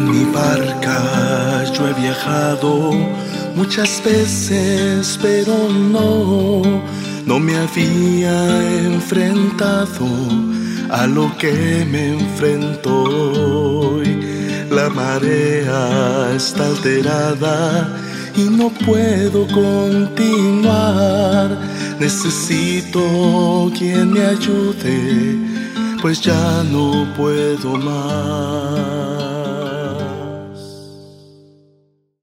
En mi barca yo he viajado muchas veces, pero no, no me había enfrentado a lo que me enfrento hoy. La marea está alterada y no puedo continuar. Necesito quien me ayude, pues ya no puedo más.